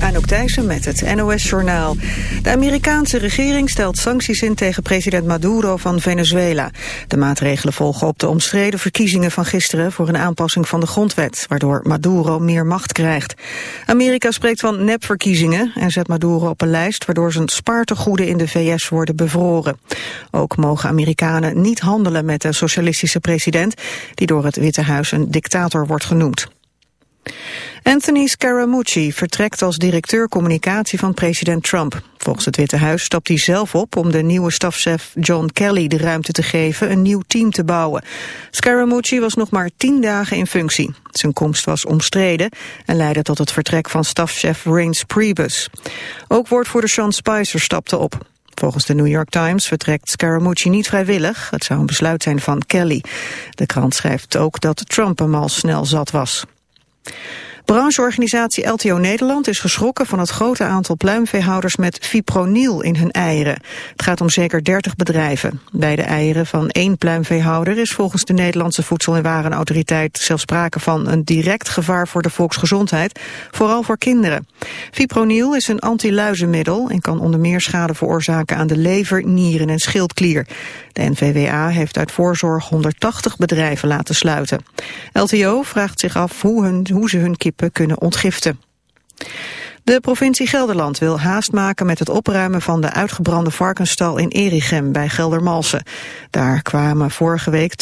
Anouk Thijssen met het NOS-journaal. De Amerikaanse regering stelt sancties in tegen president Maduro van Venezuela. De maatregelen volgen op de omstreden verkiezingen van gisteren... voor een aanpassing van de grondwet, waardoor Maduro meer macht krijgt. Amerika spreekt van nepverkiezingen en zet Maduro op een lijst... waardoor zijn spaartegoeden in de VS worden bevroren. Ook mogen Amerikanen niet handelen met de socialistische president... die door het Witte Huis een dictator wordt genoemd. Anthony Scaramucci vertrekt als directeur communicatie van president Trump. Volgens het Witte Huis stapt hij zelf op om de nieuwe stafchef John Kelly de ruimte te geven een nieuw team te bouwen. Scaramucci was nog maar tien dagen in functie. Zijn komst was omstreden en leidde tot het vertrek van stafchef Reince Priebus. Ook woordvoerder Sean Spicer stapte op. Volgens de New York Times vertrekt Scaramucci niet vrijwillig. Het zou een besluit zijn van Kelly. De krant schrijft ook dat Trump hem al snel zat was. Brancheorganisatie LTO Nederland is geschrokken van het grote aantal pluimveehouders met fipronil in hun eieren. Het gaat om zeker 30 bedrijven. Bij de eieren van één pluimveehouder is volgens de Nederlandse Voedsel- en Warenautoriteit zelfs sprake van een direct gevaar voor de volksgezondheid, vooral voor kinderen. Fipronil is een antiluizenmiddel en kan onder meer schade veroorzaken aan de lever, nieren en schildklier. De NVWA heeft uit voorzorg 180 bedrijven laten sluiten. LTO vraagt zich af hoe, hun, hoe ze hun kunnen ontgiften. De provincie Gelderland wil haast maken met het opruimen van de uitgebrande varkensstal in Erichem bij Geldermalsen. Daar kwamen vorige week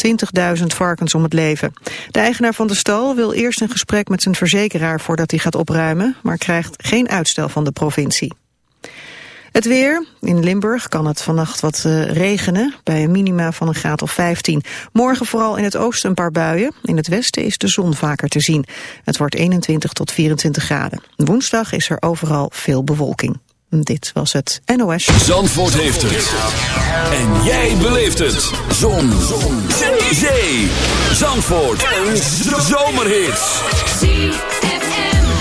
20.000 varkens om het leven. De eigenaar van de stal wil eerst een gesprek met zijn verzekeraar voordat hij gaat opruimen, maar krijgt geen uitstel van de provincie. Het weer. In Limburg kan het vannacht wat uh, regenen, bij een minima van een graad of 15. Morgen vooral in het oosten een paar buien. In het westen is de zon vaker te zien. Het wordt 21 tot 24 graden. Woensdag is er overal veel bewolking. Dit was het NOS. Zandvoort heeft het. En jij beleeft het. Zon. zon. Zee. Zee. Zandvoort. Een zomerhit.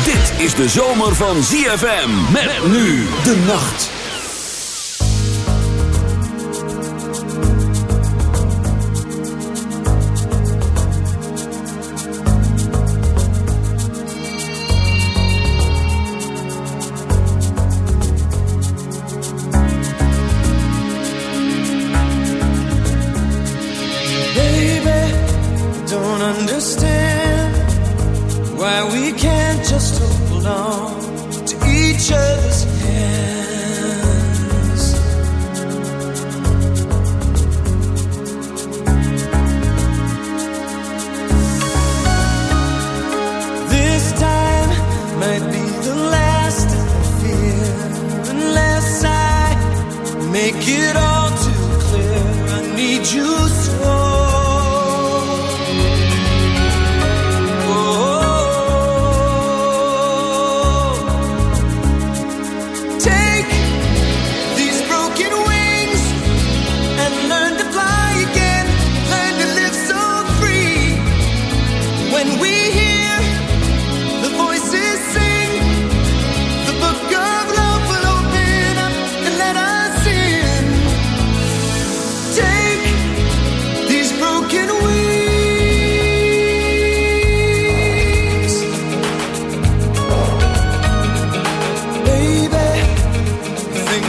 Dit is de zomer van ZFM. Met nu de nacht.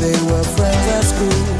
they were friends at school.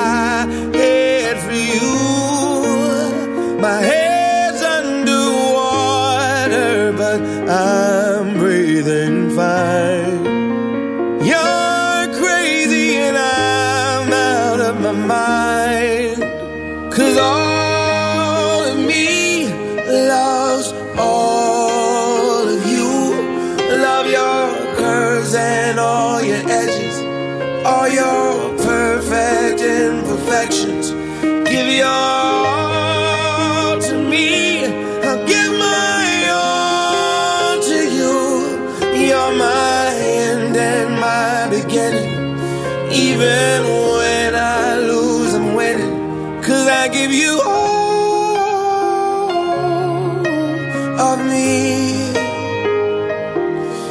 time